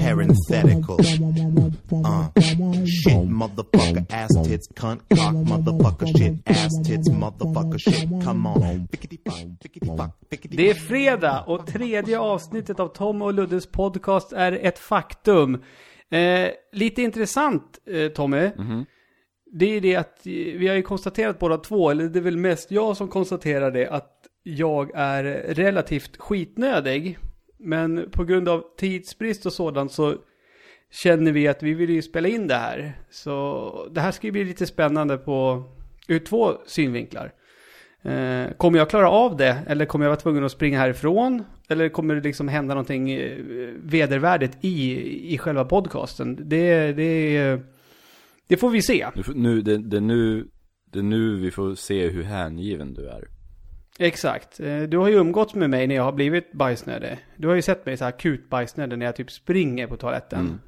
Parenthetical. Uh. Shit, motherfucker, ass tits, cunt, cock, motherfucker, shit, ass tits, motherfucker, shit. Come on. Det är fredag och tredje avsnittet av Tom och Luddes podcast är ett faktum. Eh, lite intressant, eh, Tommy. Det är det att eh, vi har ju konstaterat båda två, eller det är väl mest jag som konstaterar det, att jag är relativt skitnödig. Men på grund av tidsbrist och sådant så känner vi att vi vill ju spela in det här. Så det här ska ju bli lite spännande på ur två synvinklar. Eh, kommer jag klara av det? Eller kommer jag vara tvungen att springa härifrån? Eller kommer det liksom hända någonting eh, vedervärdigt i, i själva podcasten? Det, det, det får vi se. Nu, nu, det, det, är nu, det är nu vi får se hur hängiven du är. Exakt. Eh, Du har ju umgåtts med mig när jag har blivit bajsnödig. Du har ju sett mig så här akut bajsnödig när jag typ springer på toaletten.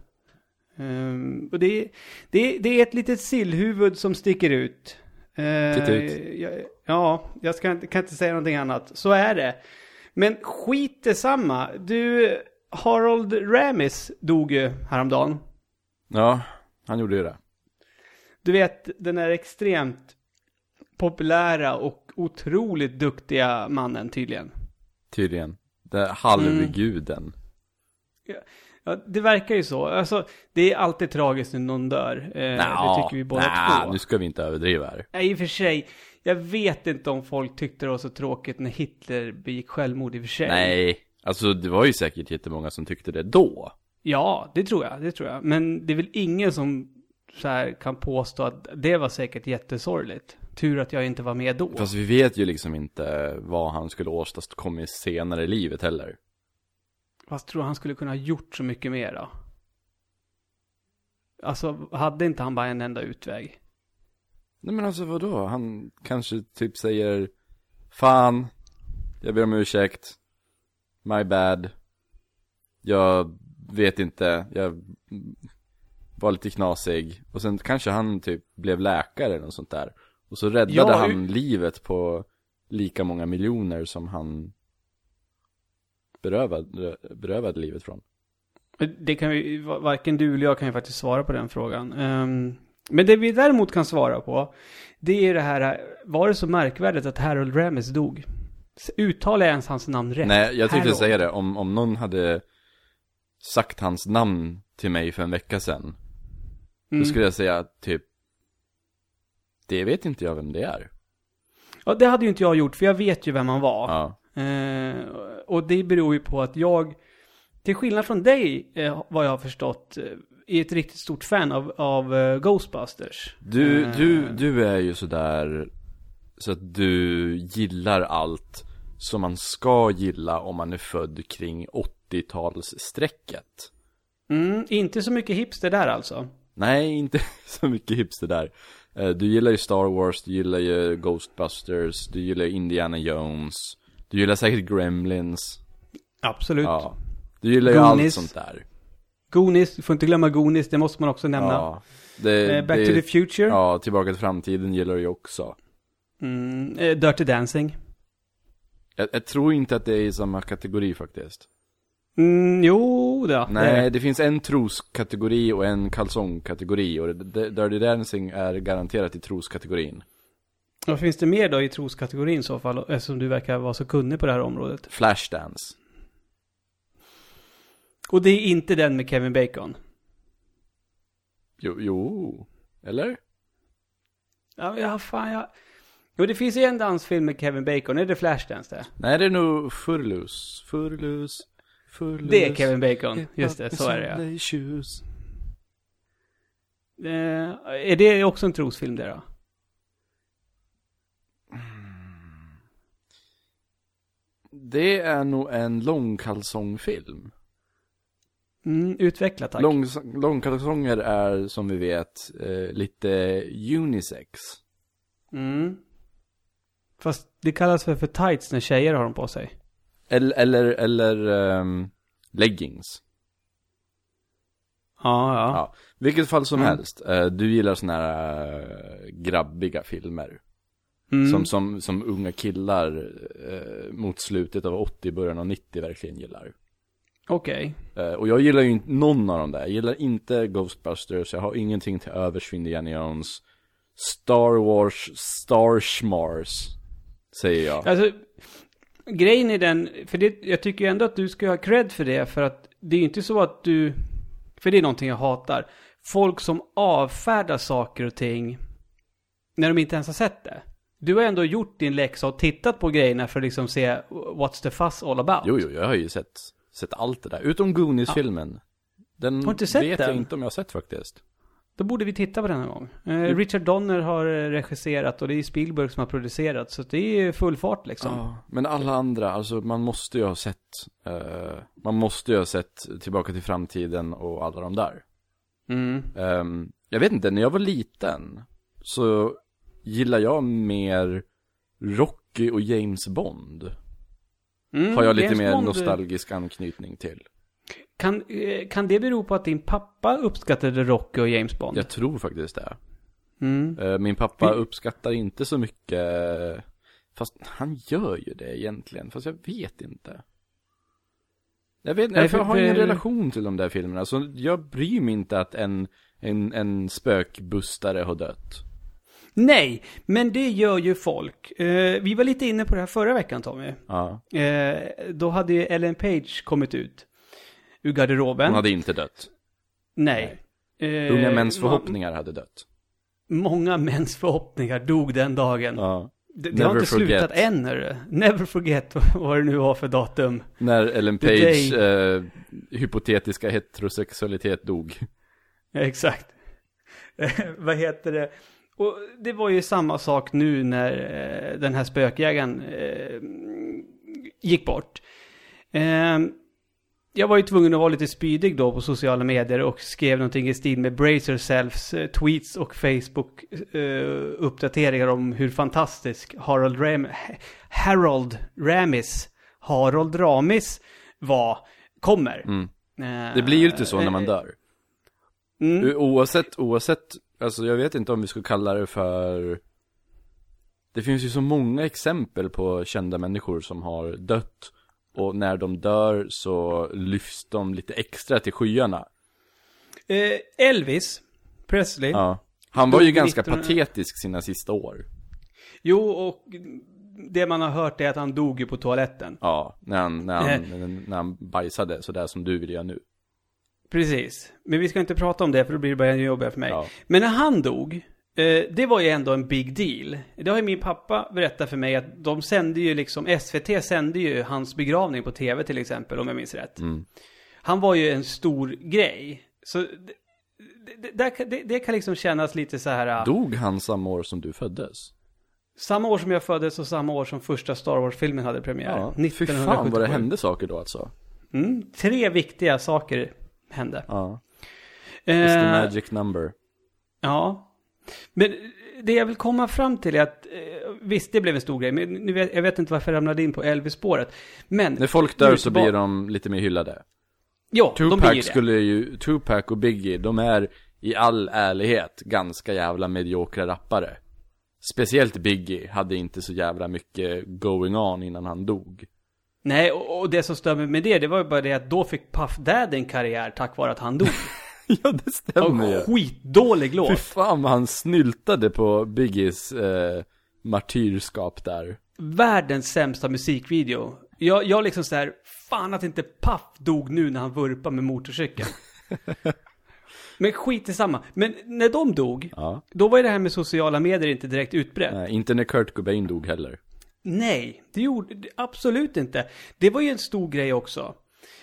Ehm, och det, det, det är ett litet sillhuvud som sticker ut. Titta ut. jag- Ja, jag ska, kan inte säga någonting annat. Så är det. Men skit detsamma. Du, Harold Ramis dog ju häromdagen. Ja, han gjorde ju det. Du vet, den är extremt populära och otroligt duktiga mannen tydligen. Tydligen. Det halvguden. Ja, det verkar ju så. Alltså, det är alltid tragiskt när någon dör. Eh, det tycker vi båda nja, två. nu ska vi inte överdriva här. Nej, i och för sig. Jag vet inte om folk tyckte det var så tråkigt när Hitler begick självmord i och för sig. Nej, alltså det var ju säkert jättemånga som tyckte det då. Ja, det tror jag. Det tror jag. Men det är väl ingen som så här kan påstå att det var säkert jättesorgligt. Tur att jag inte var med då. Fast vi vet ju liksom inte vad han skulle åstadkomma senare i livet heller. Fast tror han skulle kunna ha gjort så mycket mer då? Alltså, hade inte han bara en enda utväg? Nej men alltså vadå? Han kanske typ säger Fan, jag ber om ursäkt. My bad. Jag vet inte, jag var lite knasig. Och sen kanske han typ blev läkare eller något sånt där. Och så räddade Ja, han hur- livet på lika många miljoner som han berövade, berövade livet från. Det kan vi, varken du eller jag kan ju faktiskt svara på den frågan. Ehm, men det vi däremot kan svara på, det är det här, var det så märkvärdigt att Harold Ramis dog? Uttalar jag ens hans namn rätt? Nej, jag tänkte säga det. Om, om någon hade sagt hans namn till mig för en vecka sedan. Då Mm. skulle jag säga typ Det vet inte jag vem det är. Ja, det hade ju inte jag gjort, för jag vet ju vem han var. Ja. Eh, och det beror ju på att jag, till skillnad från dig, eh, vad jag har förstått, eh, är ett riktigt stort fan av, av eh, Ghostbusters. Du, Eh, du, du är ju sådär Så att du gillar allt Som man ska gilla om man är född kring 80-talsstrecket Mm, inte så mycket hipster där alltså. Nej, inte så mycket hipster där Du gillar ju Star Wars, du gillar ju Ghostbusters, du gillar Indiana Jones Du gillar säkert Gremlins Absolut. Ja Du gillar ju allt Goonies. sånt där Goonies, du får inte glömma Goonies, det måste man också nämna. Ja det, Eh, Back det, to the Future. Ja, Tillbaka till framtiden gillar du ju också Mm, eh, Dirty Dancing. jag, jag tror inte att det är i samma kategori faktiskt Mm, jo, då. Nej, Det. det finns en troskategori och en kalsongkategori och det- det- Dirty Dancing är garanterat i troskategorin. Vad finns det mer då i troskategorin i så fall, eftersom du verkar vara så kunnig på det här området? Flashdance. Och det är inte den med Kevin Bacon. Jo, jo. Eller? Ja, ja fan jag... Jo, det finns ju en dansfilm med Kevin Bacon, är det Flashdance det? Nej, det är nog Furlus. Furlus. Furlus. Det är Kevin Bacon, just det, så är det ja. Eh, är det också en trosfilm det då? Det är nog en långkalsongfilm. Mm, utveckla tack. Lång, långkalsonger är, som vi vet, eh, lite unisex. Mm. Fast det kallas väl för tights när tjejer har dem på sig? Eller, eller, eller ehm, leggings. Ja, ja. Ja, vilket fall som Mm. helst. eh, du gillar såna här eh, grabbiga filmer. Mm. Som, som, som unga killar eh, mot slutet av 80, början av 90 verkligen gillar. Okej. Eh, och jag gillar ju inte någon av dem där. Jag gillar inte Ghostbusters, jag har ingenting till övers för Indiana Jones. Star Wars, Star Mars säger jag. Alltså, grejen är den, för det, jag tycker ju ändå att du ska ha cred för det, för att det är ju inte så att du, för det är någonting jag hatar, folk som avfärdar saker och ting när de inte ens har sett det. Du har ändå gjort din läxa och tittat på grejerna för att liksom se what's the fuss all about. Jo, jo, jag har ju sett, sett allt det där. Utom Goonies-filmen. Den Har du inte sett vet den? jag inte om jag har sett faktiskt. Då borde vi titta på den en gång. Eh, Richard Donner har eh, regisserat och det är Spielberg som har producerat, så det är full fart liksom. Ja, men alla andra, alltså man måste ju ha sett, eh, man måste ju ha sett Tillbaka till framtiden och alla de där. Mm. Ehm, jag vet inte, när jag var liten så gillar jag mer Rocky och James Bond. Mm, Har jag lite James mer Bond, nostalgisk anknytning till. Kan, eh, kan det bero på att din pappa uppskattade Rocky och James Bond? Jag tror faktiskt det. Mm. Eh, Min pappa Vi- uppskattar inte så mycket, fast han gör ju det egentligen, fast jag vet inte. Jag vet Nej, inte, jag för- har ingen för- relation till de där filmerna, så jag bryr mig inte att en, en, en spökbustare har dött. Nej, men det gör ju folk. Eh, vi var lite inne på det här förra veckan Tommy. Ja, Eh, då hade ju Ellen Page kommit ut ur garderoben. hon hade inte dött. Nej. Eh, Unga mäns ma- förhoppningar hade dött. Många mäns förhoppningar dog den dagen. Ja. Det, det har inte slutat forget. än hörru. Never forget vad det nu var för datum. När Ellen Page eh, hypotetiska heterosexualitet dog. Exakt. Eh, Vad heter det? Och det var ju samma sak nu när eh, den här spökjägaren eh, gick bort. Jag var ju tvungen att vara lite spydig då på sociala medier och skrev någonting i stil med Brace yourselves eh, tweets och Facebook eh, uppdateringar om hur fantastisk Harold, Ram Harold Ramis Harold Ramis var, kommer. Mm. Eh, Det blir ju lite så när man dör. Mm. Oavsett, oavsett, alltså jag vet inte om vi ska kalla det för Det finns ju så många exempel på kända människor som har dött Och när de dör så lyfts de lite extra till skyarna Eh, Elvis Presley. Ja Han var ju ganska 1900 patetisk sina sista år Jo, och det man har hört är att han dog ju på toaletten. Ja, när han, när han, Eh. när han bajsade sådär som du vill göra nu Precis. Men vi ska inte prata om det för då blir det bara jobbigare för mig. Ja. Men när han dog, det var ju ändå en big deal. Det har ju min pappa berättat för mig att de sände ju liksom, SVT sände ju hans begravning på tv till exempel, om jag minns rätt. Mm. Han var ju en stor grej. Så det, det, det, kan- det, kan liksom kännas lite så här... Dog han samma år som du föddes? Samma år som jag föddes och samma år som första Star Wars-filmen hade premiär. Ja, fy fan vad det 1977. hände saker då alltså Mm, tre viktiga saker hände. Ja, it's the Eh, magic number ja. Men det jag vill komma fram till är att, eh, visst det blev en stor grej, men nu vet, jag vet inte varför jag ramlade in på Elvis-spåret. Men... När folk dör så blir de lite mer hyllade Ja, de blir ju Tupac det. skulle ju, Tupac och Biggie, de är i all ärlighet ganska jävla mediokra rappare. Speciellt Biggie hade inte så jävla mycket going on innan han dog. Nej, och, och det som stör mig med det, det var ju bara det att då fick Puff Daddy en karriär tack vare att han dog. ja, det stämmer ju. Skitdålig Fy låt. fan vad han snyltade på Biggies eh, martyrskap där. Världens sämsta musikvideo. Jag, jag liksom så här, fan att inte Puff dog nu när han vurpar med motorcykeln. Men skit i samma. Men när de dog, Ja. då var ju det här med sociala medier inte direkt utbrett. Nej, inte när Kurt Cobain dog heller. Nej, det gjorde det absolut inte. Det var ju en stor grej också.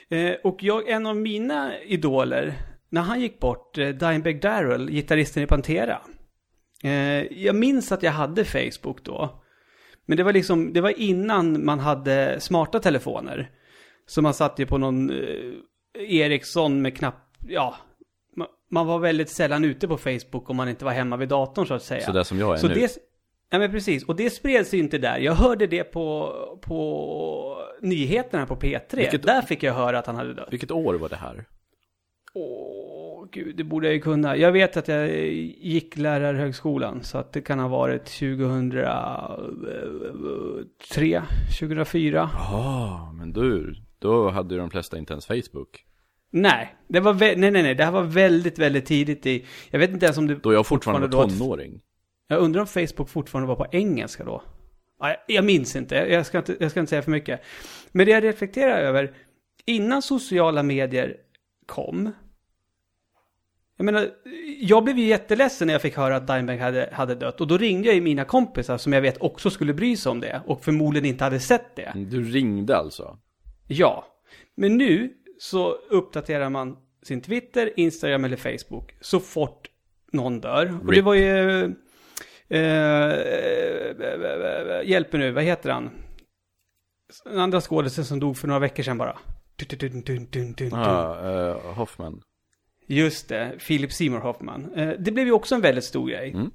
Eh, och jag, en av mina idoler, när han gick bort, eh, Dimebag Darrell, gitarristen i Pantera. Eh, jag minns att jag hade Facebook då. Men det var liksom, det var innan man hade smarta telefoner. Så man satt ju på någon eh, Ericsson med knapp, ja. ma- Man var väldigt sällan ute på Facebook om man inte var hemma vid datorn så att säga. Sådär som jag är Så nu. det... Ja men precis, och det spreds ju inte där. Jag hörde det på, på nyheterna på P3. Vilket- Där fick jag höra att han hade dött. Vilket år var det här? Åh, gud, det borde jag ju kunna. Jag vet att jag gick lärarhögskolan, så att det kan ha varit 2003, 2004. Ja, men du, då hade ju de flesta inte ens Facebook. Nej, det var nej, nej, nej, det här var väldigt, väldigt tidigt i, jag vet inte ens om det Då jag fortfarande var då- tonåring. Jag undrar om Facebook fortfarande var på engelska då? Ja, jag- jag minns inte, jag- jag ska inte, jag ska inte säga för mycket. Men det jag reflekterar över, innan sociala medier kom, jag menar, jag blev ju jätteledsen när jag fick höra att Dimebag hade, hade dött. Och då ringde jag ju mina kompisar som jag vet också skulle bry sig om det. Och förmodligen inte hade sett det. Du ringde alltså? Ja. Men nu så uppdaterar man sin Twitter, Instagram eller Facebook så fort någon dör. Och det Rip. var ju... Eh, hjälp mig nu, vad heter han? Den andra skådisen som dog för några veckor sedan bara. Dun, dun, dun. Ja, eh, Hoffman. Just det, Philip Seymour Hoffman. Eh, det blev ju också en väldigt stor grej. Mm.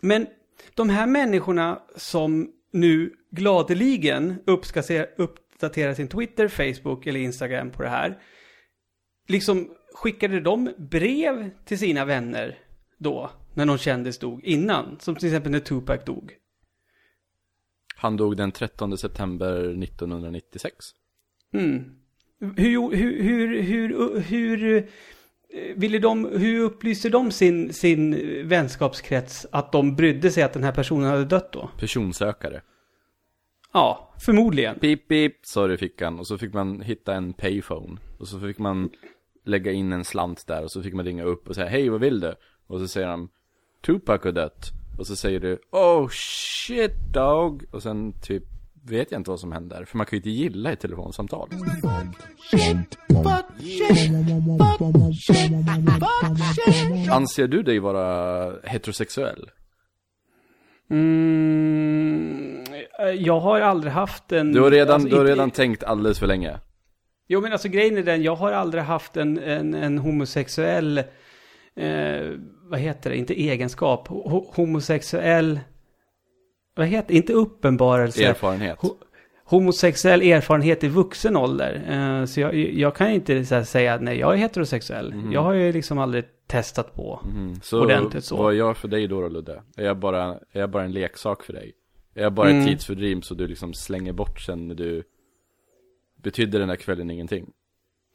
Men de här människorna som nu gladeligen uppdaterar sin Twitter, Facebook eller Instagram på det här. Liksom skickade de brev till sina vänner då, när någon kändis dog innan. Som till exempel när Tupac dog. Han dog den 13 september 1996. Mm. Hur, hur, hur, hur, hur, ville de, hur upplyste de sin, sin vänskapskrets att de brydde sig att den här personen hade dött då? Personsökare. Ja, förmodligen. Pip, pip, sa det i fickan. Och så fick man hitta en payphone. Och så fick man lägga in en slant där. Och så fick man ringa upp och säga, hej vad vill du? Och så säger de, Tupac har dött. Och så säger du, oh shit dog. Och sen typ, vet jag inte vad som händer. För man kan ju inte gilla ett telefonsamtal. Anser du dig vara heterosexuell? Mm, jag har aldrig haft en... Du har redan, alltså, du har redan tänkt alldeles för länge. Jo men alltså grejen är den, jag har aldrig haft en, en, en homosexuell, eh, vad heter det, inte egenskap, ho homosexuell, vad heter inte uppenbarelse. Erfarenhet. Ho homosexuell erfarenhet i vuxen ålder. Eh, så jag, jag kan inte så här, säga att nej, jag är heterosexuell. Jag har ju liksom aldrig testat på. Mm, så Ordentligt så. vad är jag för dig då, då Ludde? Är jag, bara, är jag bara en leksak för dig? Är jag bara Mm. ett tidsfördriv så du liksom slänger bort sen när du Betydde den här kvällen ingenting?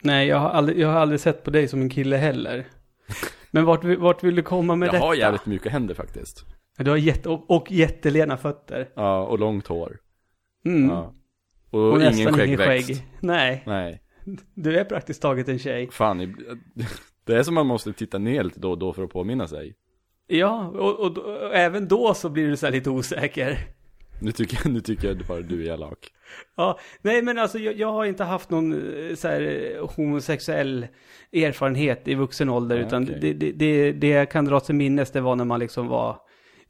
Nej, jag har, aldrig, jag har aldrig sett på dig som en kille heller. Men vart, vart vill du komma med jag detta? har jävligt mycket händer faktiskt Du har jätte, och, och jättelena fötter. Ja, och långt hår Mm. Ja Och, Och, ingen skäggväxt skägg. Nej, Nej, du är praktiskt taget en tjej. fan Det är som man måste titta ner lite då och då för att påminna sig Ja, och, och, och även då så blir du så lite osäker. Nu tycker jag, nu tycker jag bara du är elak Ja, nej men alltså jag, jag har inte haft någon eh, så här eh, homosexuell erfarenhet i vuxen ålder. Ja, utan okej. det, det, det, det jag kan dra till minnes det var när man liksom var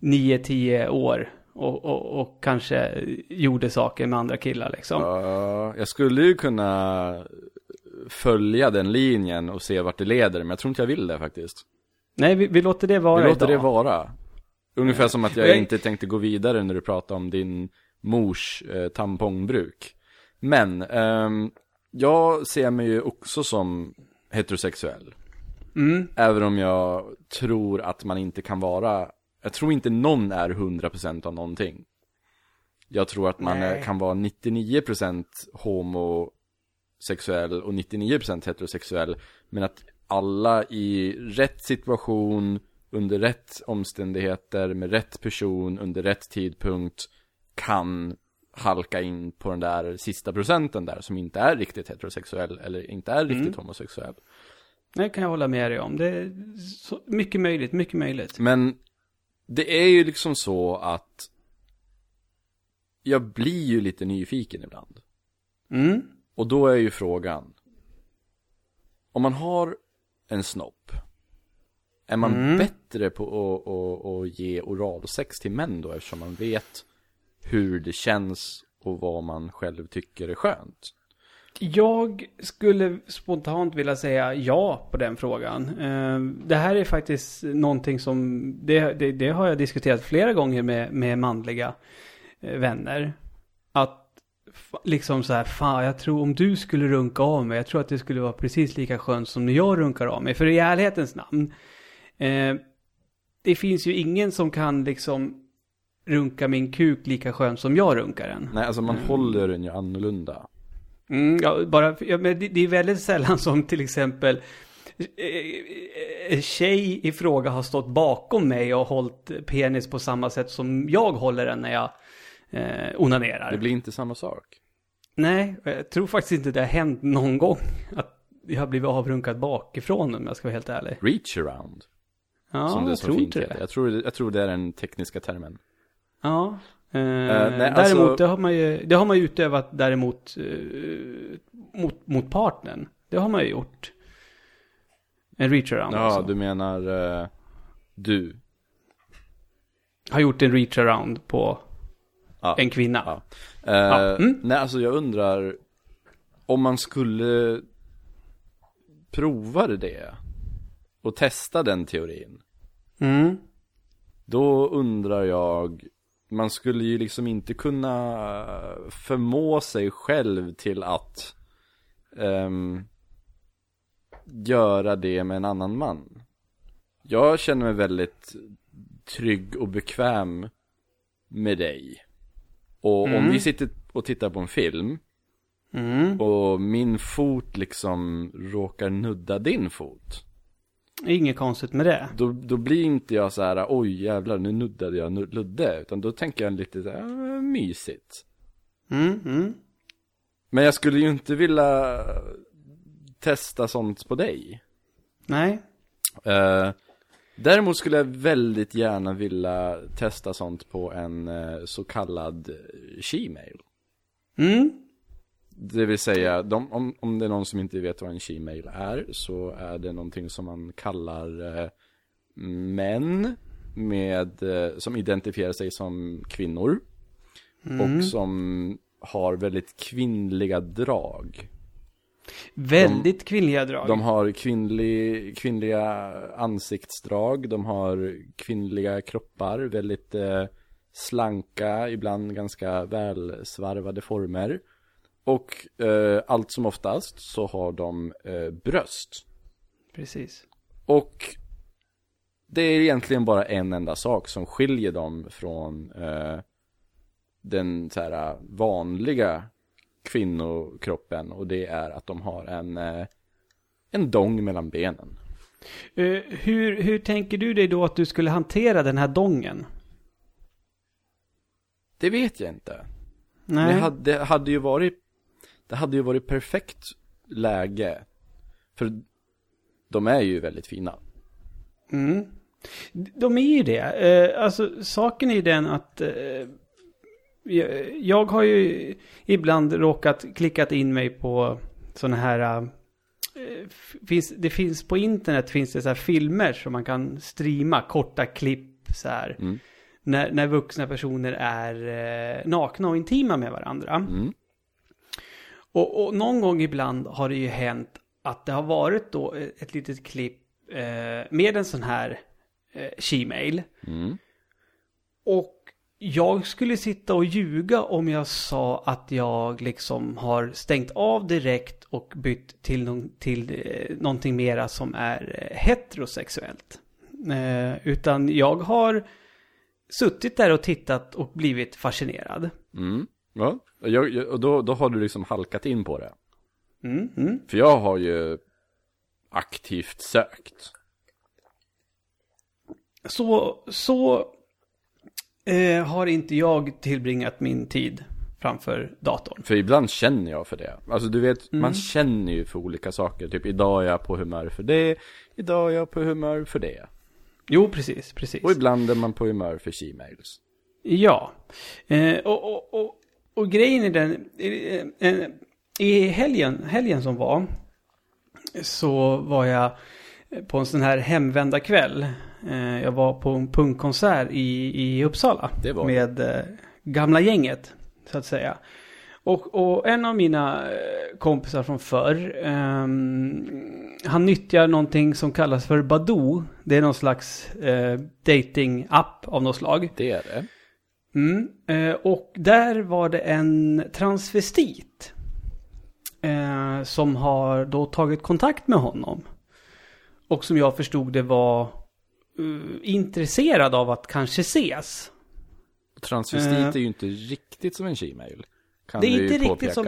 9-10 år. Och, och, och kanske gjorde saker med andra killar liksom. Ja, jag skulle ju kunna följa den linjen och se vart det leder, men jag tror inte jag vill det faktiskt. Nej, vi, vi låter det vara Vi låter idag. det vara. Ungefär som att jag Jag- inte tänkte gå vidare när du pratade om din mors eh, tampongbruk. Men, ehm, jag ser mig ju också som heterosexuell. Mm. Även om jag tror att man inte kan vara, jag tror inte någon är 100% av någonting. Jag tror att man Nej. kan vara 99% homosexuell och 99% heterosexuell. Men att alla i rätt situation, under rätt omständigheter, med rätt person, under rätt tidpunkt kan halka in på den där sista procenten där som inte är riktigt heterosexuell eller inte är riktigt homosexuell. Det kan jag hålla med dig om. Det är så, mycket möjligt, mycket möjligt. Men det är ju liksom så att jag blir ju lite nyfiken ibland. Mm. Och då är ju frågan, om man har en snopp, är man Mm. bättre på att, att, att ge oralsex till män då eftersom man vet hur det känns och vad man själv tycker är skönt? Jag skulle spontant vilja säga ja på den frågan. Eh, Det här är faktiskt någonting som, det, det, det har jag diskuterat flera gånger med, med manliga eh, vänner. Att liksom så här, fan jag tror om du skulle runka av mig, jag tror att det skulle vara precis lika skönt som när jag runkar av mig. För i ärlighetens namn, eh, det finns ju ingen som kan liksom runka min kuk lika skönt som jag runkar den. Nej, alltså man håller den ju annorlunda. Mm, ja, bara, ja, men det, det är väldigt sällan som till exempel eh, en tjej i fråga har stått bakom mig och hållit penis på samma sätt som jag håller den när jag eh, onanerar. Det blir inte samma sak. Nej, jag tror faktiskt inte det har hänt någon gång att jag har blivit avrunkad bakifrån om jag ska vara helt ärlig. Reach around. Ja, som det jag tror inte det. Jag tror, jag tror det är den tekniska termen. Ja. Eh, nej, däremot, alltså- det, har man ju, det har man ju utövat däremot eh, mot, mot partnern. Det har man ju gjort. En reach around Ja, alltså. du menar eh, du. Har gjort en reach around på Ja. en kvinna. Ja. Eh, mm. Nej, alltså jag undrar om man skulle prova det och testa den teorin. Mm. Då undrar jag, man skulle ju liksom inte kunna förmå sig själv till att ehm, göra det med en annan man. Jag känner mig väldigt trygg och bekväm med dig. Och om Mm. vi sitter och tittar på en film Mm. och min fot liksom råkar nudda din fot. Inget konstigt med det. Då, då blir inte jag så här, oj jävlar nu nuddade jag nu- Ludde. Utan då tänker jag lite så här, "Ah, mysigt. Mm, mm. Men jag skulle ju inte vilja testa sånt på dig. Nej. Eh, däremot skulle jag väldigt gärna vilja testa sånt på en eh, så kallad eh, she-mail. Mm. Det vill säga, de, om, om det är någon som inte vet vad en she-mail är så är det någonting som man kallar eh, män med, eh, som identifierar sig som kvinnor och som har väldigt kvinnliga drag. Väldigt kvinnliga drag. De har kvinnlig, kvinnliga ansiktsdrag, de har kvinnliga kroppar, väldigt eh, slanka, ibland ganska välsvarvade former. Och eh, allt som oftast så har de eh, bröst. Precis. Och det är egentligen bara en enda sak som skiljer dem från eh, den så här, vanliga kvinnokroppen och det är att de har en, eh, en dong mellan benen. Eh, hur, hur tänker du dig då att du skulle hantera den här dongen? Det vet jag inte. Nej. Det hade, det hade ju varit Det hade ju varit perfekt läge För de är ju väldigt fina Mm. De är ju det. Eh, alltså saken är ju den att eh, jag, har ju ibland råkat klickat in mig på sådana här eh, finns, det finns på internet finns det så här filmer som man kan streama korta klipp så här. Mm. När, när vuxna personer är eh, nakna och intima med varandra. mm. Och, och någon gång ibland har det ju hänt att det har varit då ett litet klipp eh, med en sån här eh, she-mail. Mm. Och jag skulle sitta och ljuga om jag sa att jag liksom har stängt av direkt och bytt till, någon, till eh, någonting mera som är eh, heterosexuellt. Eh, utan jag har suttit där och tittat och blivit fascinerad. Mm. Ja, och, jag, jag, och då, då har du liksom halkat in på det. Mm, mm. För jag har ju aktivt sökt. Så, så eh, har inte jag tillbringat min tid framför datorn. För ibland känner jag för det. Alltså du vet, man känner ju för olika saker. Typ idag är jag på humör för det. Idag är jag på humör för det. Jo, precis, precis. Och ibland är man på humör för she-mails Ja. Eh, och, och, och, och grejen är den, eh, eh, i helgen, helgen som var, så var jag på en sån här hemvända kväll. Eh, jag var på en punkkonsert i, i Uppsala. Med gamla gänget, så att säga. Och, och en av mina kompisar från förr, ehm, han nyttjar någonting som kallas för Badoo. Det är någon slags eh, dating-app av något slag. Det är det. Mm, eh, och där var det en transvestit. Eh, som har då tagit kontakt med honom. Och som jag förstod det var eh, intresserad av att kanske ses. Transvestit Eh. är ju inte riktigt som en Gmail. Kan Det är inte riktigt påpeka. som...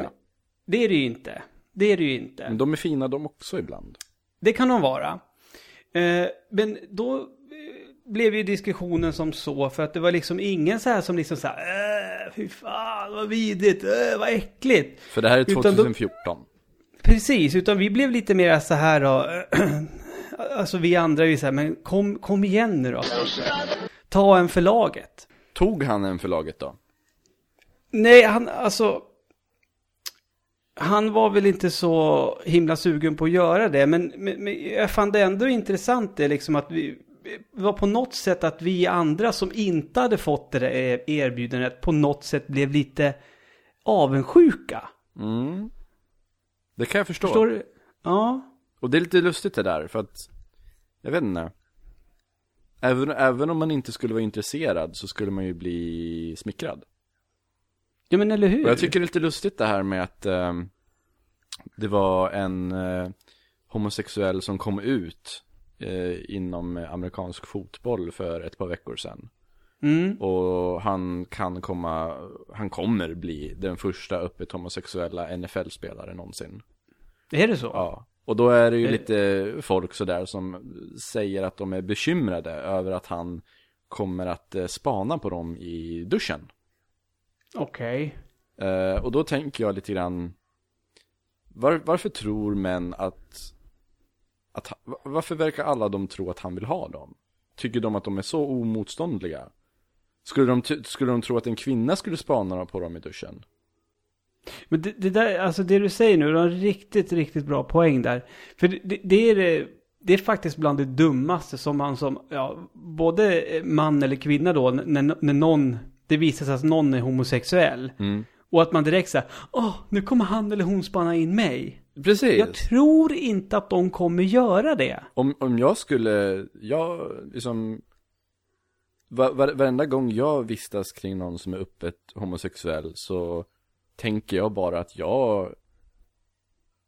Det är det ju inte. Det är det ju inte. Men de är fina de också ibland. Det kan de vara. Men då blev ju diskussionen som så för att det var liksom ingen så här som liksom så här, äh, fy fan vad vidrigt, äh, vad äckligt. För det här är Utan då- 2014. Precis, utan vi blev lite mer så här då, alltså vi andra är ju så här, men kom, kom igen nu då. Ta en för laget. Tog han en förlaget då? Nej, han, alltså. Han var väl inte så himla sugen på att göra det, men, men, men jag fann det ändå intressant det liksom att vi var på något sätt att vi andra som inte hade fått det där erbjudandet på något sätt blev lite avundsjuka. Mm. Det kan jag förstå. Förstår du? Ja. Och det är lite lustigt det där, för att, jag vet inte. Även, även om man inte skulle vara intresserad så skulle man ju bli smickrad. Ja men eller hur? Och jag tycker det är lite lustigt det här med att ehm, det var en eh, homosexuell som kom ut eh, inom amerikansk fotboll för ett par veckor sedan. Mm. Och han kan komma, han kommer bli den första öppet homosexuella NFL-spelare någonsin. Är det så? Ja. Och då är det ju lite folk sådär som säger att de är bekymrade över att han kommer att eh, spana på dem i duschen. Okej. Eh, och då tänker jag lite grann var, Varför tror män att, att Varför verkar alla de tro att han vill ha dem? Tycker de att de är så omotståndliga? Skulle de, skulle de tro att en kvinna skulle spana på dem i duschen? Men det, det där, alltså det du säger nu, du har en riktigt, riktigt bra poäng där. För det, det, det är det, det är faktiskt bland det dummaste som man som, ja, både man eller kvinna då, när, när någon, det visar sig att någon är homosexuell. Mm. Och att man direkt säger, åh, nu kommer han eller hon spana in mig. Precis. Jag tror inte att de kommer göra det. Om, om jag skulle, jag liksom var, var, Varenda gång jag vistas kring någon som är öppet homosexuell så tänker jag bara att jag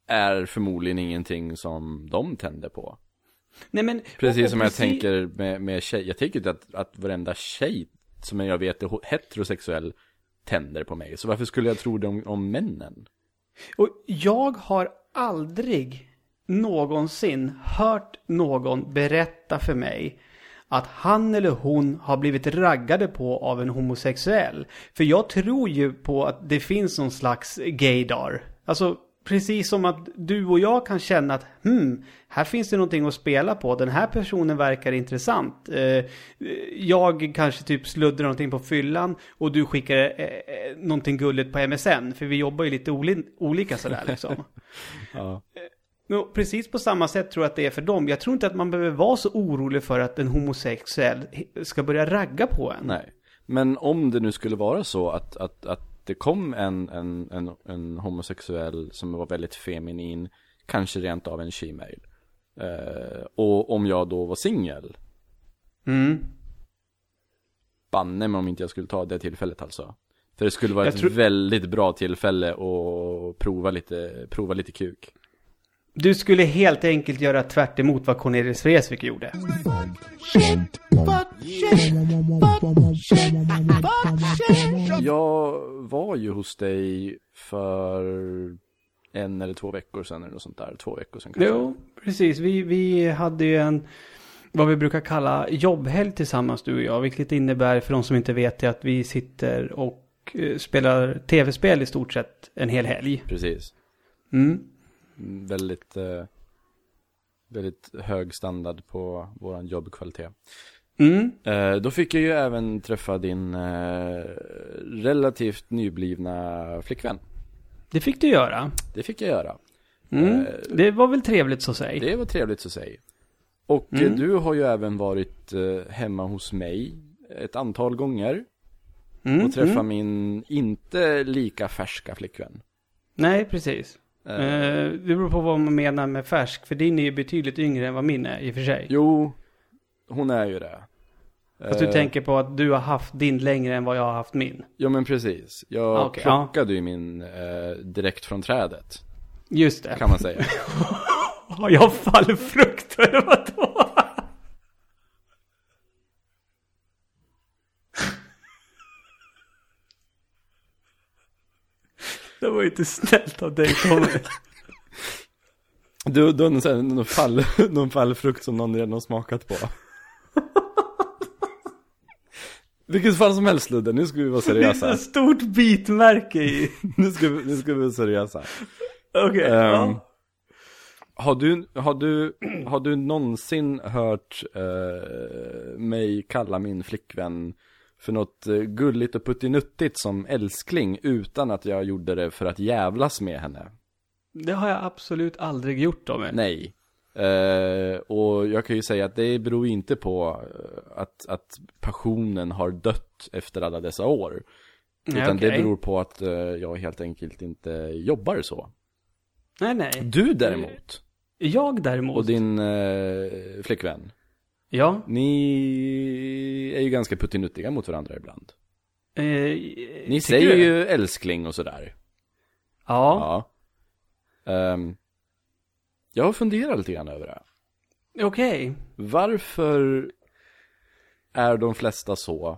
är förmodligen ingenting som de tänder på. Nej men... Precis och- och som jag precis- tänker med, med tjej, jag tänker inte att, att varenda tjej som jag vet är heterosexuell tänder på mig. Så varför skulle jag tro det om, om männen? Och jag har aldrig någonsin hört någon berätta för mig att han eller hon har blivit raggade på av en homosexuell. För jag tror ju på att det finns någon slags gaydar. Alltså precis som att du och jag kan känna att hmm, här finns det någonting att spela på. Den här personen verkar intressant. Eh, jag kanske typ sluddrar någonting på fyllan och du skickar eh, eh, någonting gulligt på MSN. För vi jobbar ju lite oli- olika sådär liksom. Ja. Men precis på samma sätt tror jag att det är för dem. Jag tror inte att man behöver vara så orolig för att en homosexuell ska börja ragga på en. Nej. Men om det nu skulle vara så att, att, att det kom en, en, en, en homosexuell som var väldigt feminin, kanske rent av en she-mail. Eh, och om jag då var singel, Mm. banne mig om inte jag skulle ta det tillfället alltså. För det skulle vara Jag ett tror- väldigt bra tillfälle att prova lite, prova lite kuk. Du skulle helt enkelt göra tvärt emot vad Cornelis Vreeswijk gjorde. Jag var ju hos dig för en eller två veckor sedan eller något sånt där. Två veckor sedan kanske. Jo, precis. Vi, vi hade ju en, vad vi brukar kalla jobbhelg tillsammans du och jag. Vilket innebär för de som inte vet det att vi sitter och eh, spelar tv-spel i stort sett en hel helg. Precis. Mm. Väldigt, eh, väldigt hög standard på våran jobbkvalitet. Mm. Eh, då fick jag ju även träffa din eh, relativt nyblivna flickvän. Det fick du göra. Det fick jag göra. Mm. Eh, Det var väl trevligt så säg. Det var trevligt så säg. Och Mm. du har ju även varit hemma hos mig ett antal gånger. Mm, och träffa mm. min inte lika färska flickvän. Nej, precis. Eh, det beror på vad man menar med färsk, för din är ju betydligt yngre än vad min är i och för sig. Jo, hon är ju det. Fast du Eh, tänker på att du har haft din längre än vad jag har haft min. Jo men precis. Jag Ah, ja. plockade ju min eh, direkt från trädet. Just det. Kan man säga. Har jag fallfrukt eller vadå? Det var ju inte snällt av dig Tommy. Du, du har någon, fall, någon fallfrukt som någon redan har smakat på. Vilket fall som helst Ludde, nu ska vi vara Det är ett seriösa. stort bitmärke i. Nu ska vi, nu ska vi vara seriösa. Okej. Ehm, ja. Har du, har du, har du någonsin hört eh, mig kalla min flickvän för något eh, gulligt och puttinuttigt som älskling utan att jag gjorde det för att jävlas med henne? Det har jag absolut aldrig gjort Tommy. Nej. Eh, och jag kan ju säga att det beror inte på eh, att, att passionen har dött efter alla dessa år. Nej, Utan det okej. beror på att eh, jag helt enkelt inte jobbar så. Nej, nej. Du däremot, Jag däremot. och din eh, flickvän. Ja. Ni är ju ganska puttinuttiga mot varandra ibland. Eh, Ni säger du? ju älskling och sådär. Ja. Ja. Ehm, jag har funderat lite grann över det. Okej. Varför är de flesta så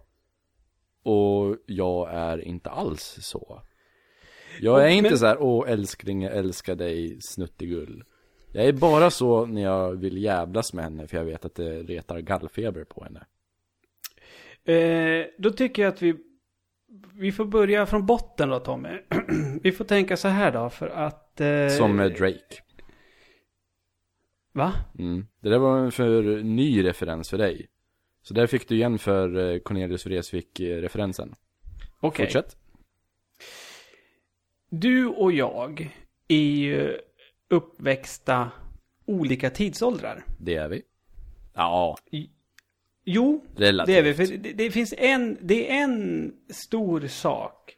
och jag är inte alls så? Jag är Och- inte men- så här, åh älskling, jag älskar dig, snuttigull. Jag är bara så när jag vill jävlas med henne för jag vet att det retar gallfeber på henne. Eh, då tycker jag att vi, vi får börja från botten då Tommy. vi får tänka så här då för att... Eh, Som med Drake. Va? Mm. Det där var en för ny referens för dig. Så där fick du igen för eh, Cornelius Vreeswijk-referensen. Okej. Fortsätt. Du och jag är ju uppväxta olika tidsåldrar. Det är vi. Ja, Jo, relativt. det är vi. För det, det finns en, det är en stor sak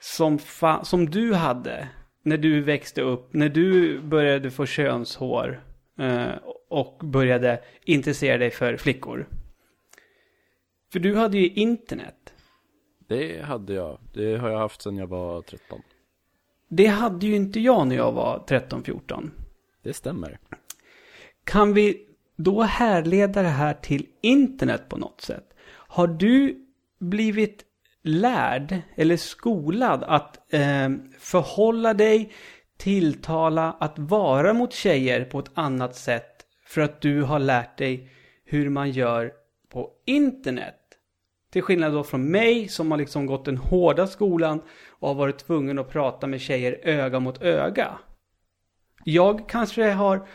som, fa, som du hade när du växte upp, när du började få könshår eh, och började intressera dig för flickor. För du hade ju internet. Det hade jag. Det har jag haft sedan jag var 13. Det hade ju inte jag när jag var 13-14. Det stämmer. Kan vi då härleda det här till internet på något sätt? Har du blivit lärd eller skolad att eh, förhålla dig, tilltala, att vara mot tjejer på ett annat sätt för att du har lärt dig hur man gör på internet? Till skillnad då från mig som har liksom gått den hårda skolan och har varit tvungen att prata med tjejer öga mot öga. Jag kanske har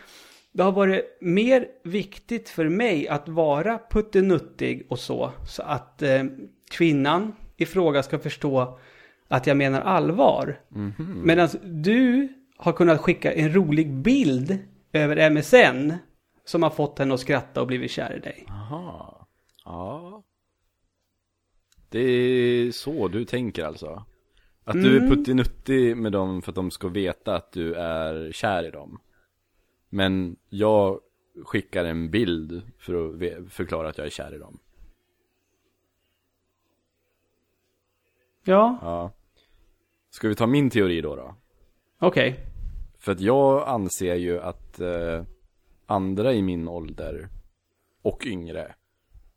det har varit mer viktigt för mig att vara puttenuttig och så. Så att eh, kvinnan i fråga ska förstå att jag menar allvar. Medan du har kunnat skicka en rolig bild över MSN. Som har fått henne att skratta och blivit kär i dig. Aha. Ja. Det är så du tänker alltså? Att du är puttinuttig med dem för att de ska veta att du är kär i dem. Men jag skickar en bild för att förklara att jag är kär i dem. Ja, Ja. Ska vi ta min teori då då? okej. För att jag anser ju att eh, andra i min ålder och yngre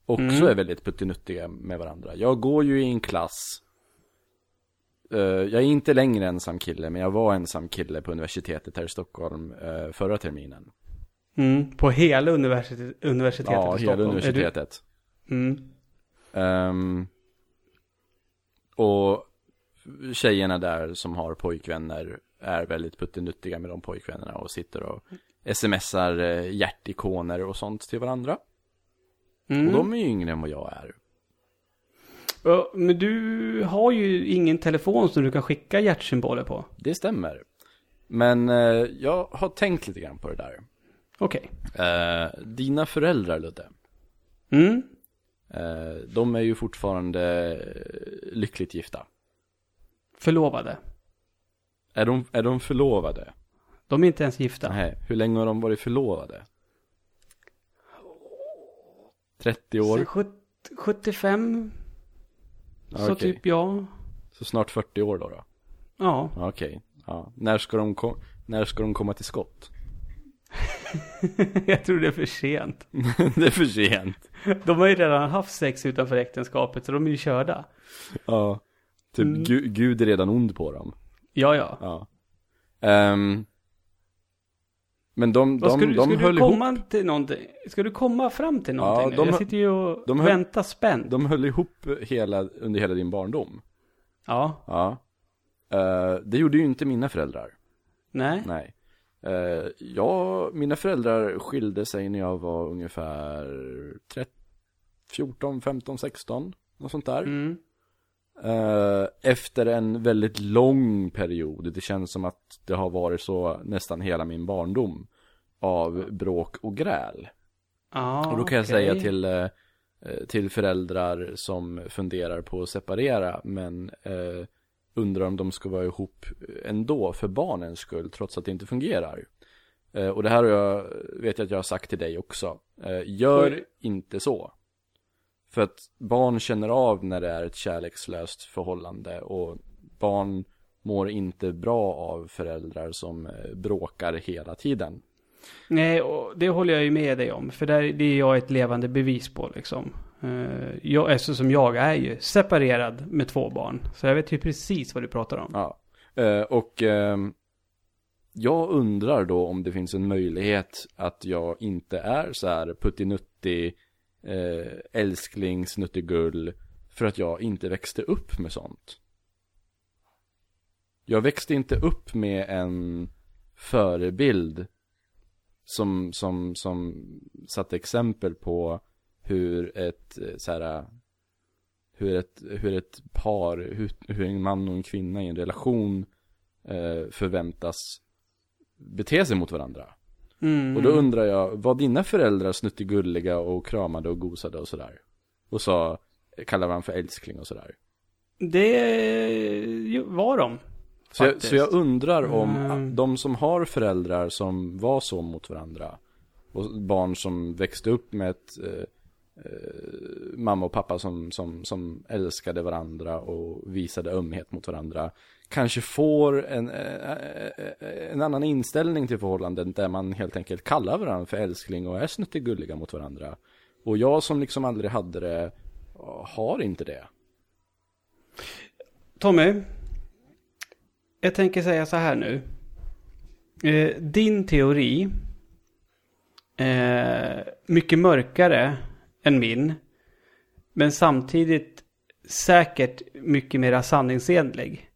också är väldigt puttinuttiga med varandra. Jag går ju i en klass eh, Jag är inte längre ensam kille, men jag var ensam kille på universitetet här i Stockholm eh, förra terminen. Mm, på hela universitet, universitetet Ja, i hela Stockholm. Är universitetet. Du, mm, Ehm, och tjejerna där som har pojkvänner är väldigt puttinuttiga med de pojkvännerna och sitter och smsar eh, hjärtikoner och sånt till varandra. mm. Och de är ju yngre än vad jag är. Men du har ju ingen telefon som du kan skicka hjärtsymboler på. Det stämmer. Men eh, jag har tänkt lite grann på det där. Okej. Eh, dina föräldrar Ludde, Mm. Eh, de är ju fortfarande eh, lyckligt gifta. Förlovade. Är de, är de förlovade? De är inte ens gifta. Nej, hur länge har de varit förlovade? 30 år? Sen sjut- 75. Ja, Så okej. typ ja. Så snart 40 år då? då? Ja. Ja, Okej. Ja. När, ska de kom- när ska de komma till skott? jag tror det är för sent. det är för sent. De har ju redan haft sex utanför äktenskapet så de är ju körda. Ja. Typ Mm. Gu- Gud är redan ond på dem. Ja, ja. Ja. Ehm, men de, de, ska du, de ska höll du ihop. komma till någonting? Ska du komma fram till någonting Ja, de- Jag sitter ju och de höll- väntar spänt. De höll ihop hela, under hela din barndom. Ja, Ja. Eh, det gjorde ju inte mina föräldrar. nej. Nej. Uh, ja, mina föräldrar skilde sig när jag var ungefär 13, 14, 15, 16. Något sånt där. Mm. Eh, efter en väldigt lång period. Det känns som att det har varit så nästan hela min barndom. Av bråk och gräl. Ja, och då kan jag säga till, eh, eh, till föräldrar som funderar på att separera. Men eh, undrar om de ska vara ihop ändå för barnens skull. Trots att det inte fungerar. Eh, och det här har jag, vet jag att jag har sagt till dig också. Eh, gör Oj. inte så. För att barn känner av när det är ett kärlekslöst förhållande och barn mår inte bra av föräldrar som eh, bråkar hela tiden. Nej, och det håller jag ju med dig om. För där, det är jag ett levande bevis på liksom. Eh, jag, eftersom jag är ju separerad med två barn. Så jag vet ju precis vad du pratar om. Ja. Eh, och ehm, jag undrar då om det finns en möjlighet att jag inte är så här puttinuttig, eh, älsklingsnuttegull för att jag inte växte upp med sånt. Jag växte inte upp med en förebild som, som, som satte exempel på hur ett eh, så här hur ett, hur ett par, hur, hur en man och en kvinna i en relation eh, förväntas bete sig mot varandra. Mm. Och då undrar jag, var dina föräldrar snuttigulliga och kramade och gosade och sådär? Och sa, kallade varandra för älskling och sådär. Det var de. Så jag, så jag undrar om Mm. de som har föräldrar som var så mot varandra och barn som växte upp med ett eh, eh, mamma och pappa som, som, som älskade varandra och visade ömhet mot varandra kanske får en, eh, eh, eh en annan inställning till förhållanden där man helt enkelt kallar varandra för älskling och är snuttigulliga mot varandra. Och jag som liksom aldrig hade det ah, har inte det. Tommy. Jag tänker säga så här nu. Eh, din teori. Eh, mycket mörkare än min. Men samtidigt säkert mycket mer sanningsenlig.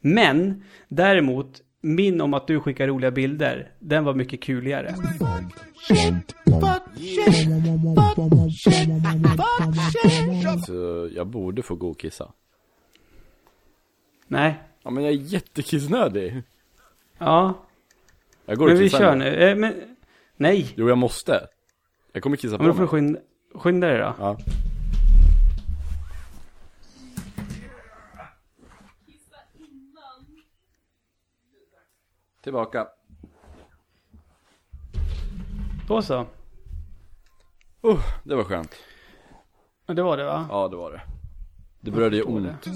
Men däremot min om att du skickar roliga bilder. Den var mycket kuligare. Så jag borde få gå och kissa. Nej. Ja men jag är jättekissnödig. Ja. Jag går Men och vi kissar kör nu. Eh, men, nej. Jo jag måste. Jag kommer kissa på Men då får du mig. skynda, skynda dig då. Ja. Tillbaka. Då så. Uh, det var skönt. Ja, det var det va? Ja det var det. Det började ju ont.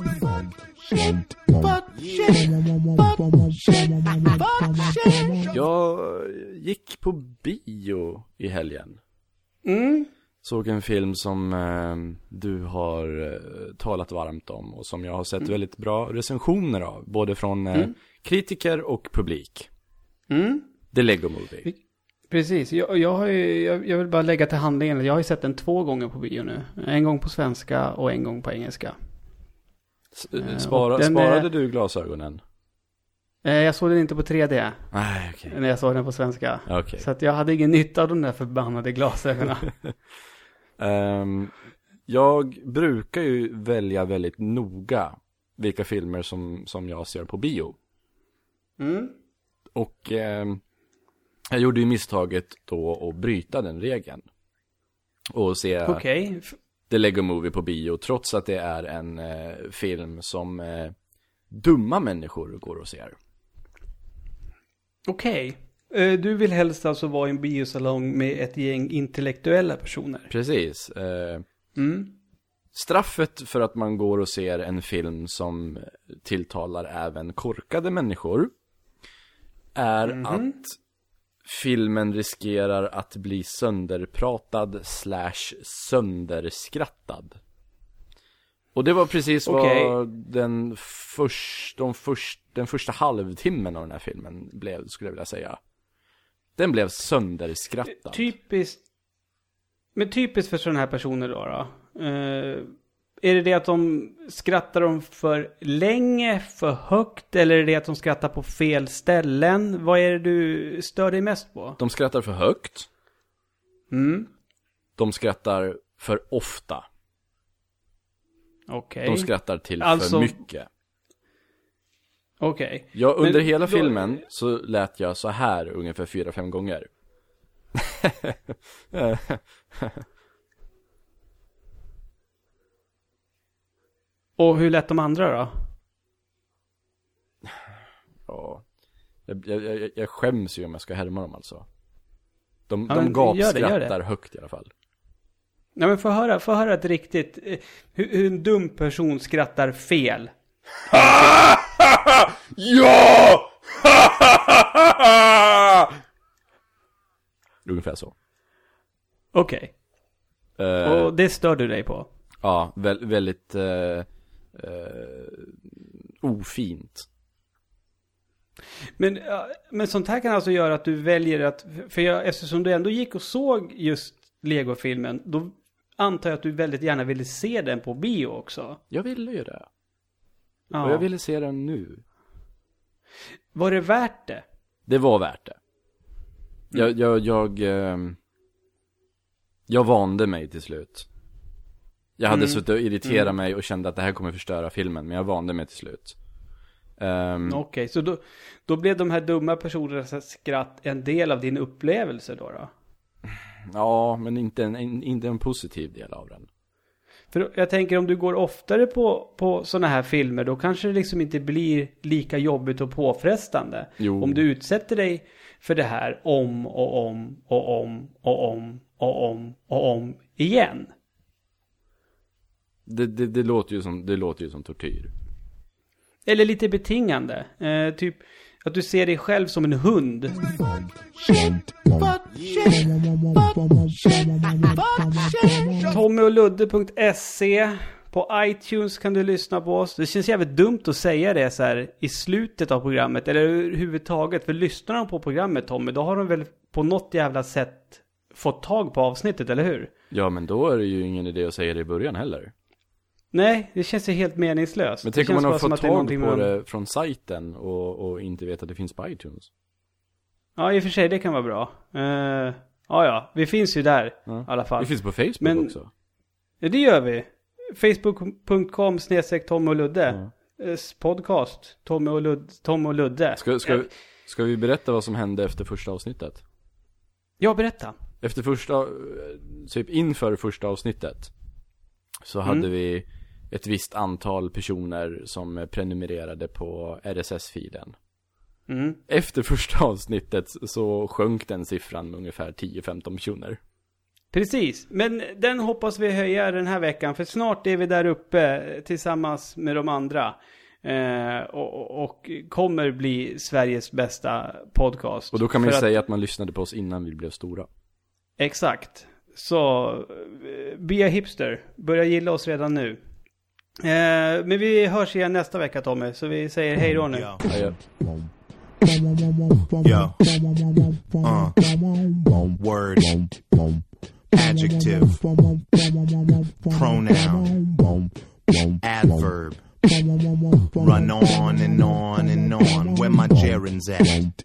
Jag gick på bio i helgen. Mm. Såg en film som eh, du har eh, talat varmt om och som jag har sett väldigt bra recensioner av. Både från eh, kritiker och publik. Mm. The Lego Movie. Precis, jag, jag, har ju, jag, jag vill bara lägga till handlingen. Jag har ju sett den två gånger på bio nu. En gång på svenska och en gång på engelska. S- Eh, Spara, och den sparade du glasögonen? Eh, jag såg den inte på 3D Nej, okej. när jag såg den på svenska. Okej. Så att jag hade ingen nytta av de där förbannade glasögonen. Ehm, jag brukar ju välja väldigt noga vilka filmer som, som jag ser på bio. Mm. Och ehm, jag gjorde ju misstaget då att bryta den regeln. Och se. F- The Lego Movie på bio, trots att det är en eh, film som eh, dumma människor går och ser. Okej. Eh, Du vill helst alltså vara i en biosalong med ett gäng intellektuella personer? Precis. Eh, Mm. straffet för att man går och ser en film som tilltalar även korkade människor är att filmen riskerar att bli sönderpratad slash sönderskrattad. Och det var precis vad den, först, de först, den första halvtimmen av den här filmen blev, skulle jag vilja säga. Den blev sönderskrattad. Typiskt. Men typiskt för sådana här personer då. då eh, är det det att de skrattar de för länge, för högt? Eller är det att de skrattar på fel ställen? Vad är det du stör dig mest på? De skrattar för högt. Mm. De skrattar för ofta. Okej. De skrattar till Alltså- för mycket. Okej. Jag, under Men hela då- filmen så lät jag så här ungefär fyra fem gånger. Och hur lät de andra då? Ja. Jag, jag, jag, skäms ju om jag ska härma dem alltså. De, Ja, de gapskrattar högt i alla fall. Nej men få höra, få höra ett riktigt, eh, hur, hur en dum person skrattar fel. Ja! Ungefär så. Okej. Eh, Och det stör du dig på? Ja, vä väldigt eh, eh, ofint. Men, ja, men sånt här kan alltså göra att du väljer att, för jag, eftersom du ändå gick och såg just Lego-filmen, då antar jag att du väldigt gärna ville se den på bio också. Jag ville ju det. Ja. Och jag ville se den nu. Var det värt det? Det var värt det. Jag, jag, jag, ehm, jag vande mig till slut. Jag hade Mm. suttit och irriterat mig och kände att det här kommer förstöra filmen, men jag vande mig till slut. Ehm, Okej, så då, då blev de här dumma personernas skratt en del av din upplevelse då? då? Ja, men inte en, en, inte en positiv del av den. För jag tänker om du går oftare på, på sådana här filmer då kanske det liksom inte blir lika jobbigt och påfrestande. Jo. Om du utsätter dig för det här om och om och om och om och om och om igen. Det, det, det, låter ju som, det låter ju som tortyr. Eller lite betingande. Eh, typ att du ser dig själv som en hund. Tommyochludde.se På iTunes kan du lyssna på oss. Det känns jävligt dumt att säga det så här i slutet av programmet. Eller överhuvudtaget. För lyssnar de på programmet Tommy, då har de väl på något jävla sätt fått tag på avsnittet, eller hur? Ja, men då är det ju ingen idé att säga det i början heller. Nej, det känns ju helt meningslöst. Men tänk om man har fått tag på man- det från sajten och, och inte vet att det finns på iTunes. Ja, i och för sig, det kan vara bra. Uh, ja, ja, vi finns ju där Ja. i alla fall. Det finns på Facebook Men- också. Ja, det gör vi. Facebook.com snedstreck Tommy och Ludde. Eh, Podcast. Tommy och, Lud Tom och Ludde. Ska, ska, ska vi berätta vad som hände efter första avsnittet? Ja, berätta. Efter första, eh, typ inför första avsnittet Så hade Mm. vi ett visst antal personer som prenumererade på RSS-filen Mm. Efter första avsnittet så sjönk den siffran med ungefär 10-15 personer Precis, men den hoppas vi höja den här veckan. För snart är vi där uppe tillsammans med de andra. Eh, och, och- kommer bli Sveriges bästa podcast. Och då kan man ju För att- säga att man lyssnade på oss innan vi blev stora Exakt. Så, eh, be a hipster. Börja gilla oss redan nu. Eh, men vi hörs igen nästa vecka Tommy, så vi säger hej då nu. Adjö. yo, uh, word, adjective, pronoun, adverb. Run on and on and on. Where my gerunds at?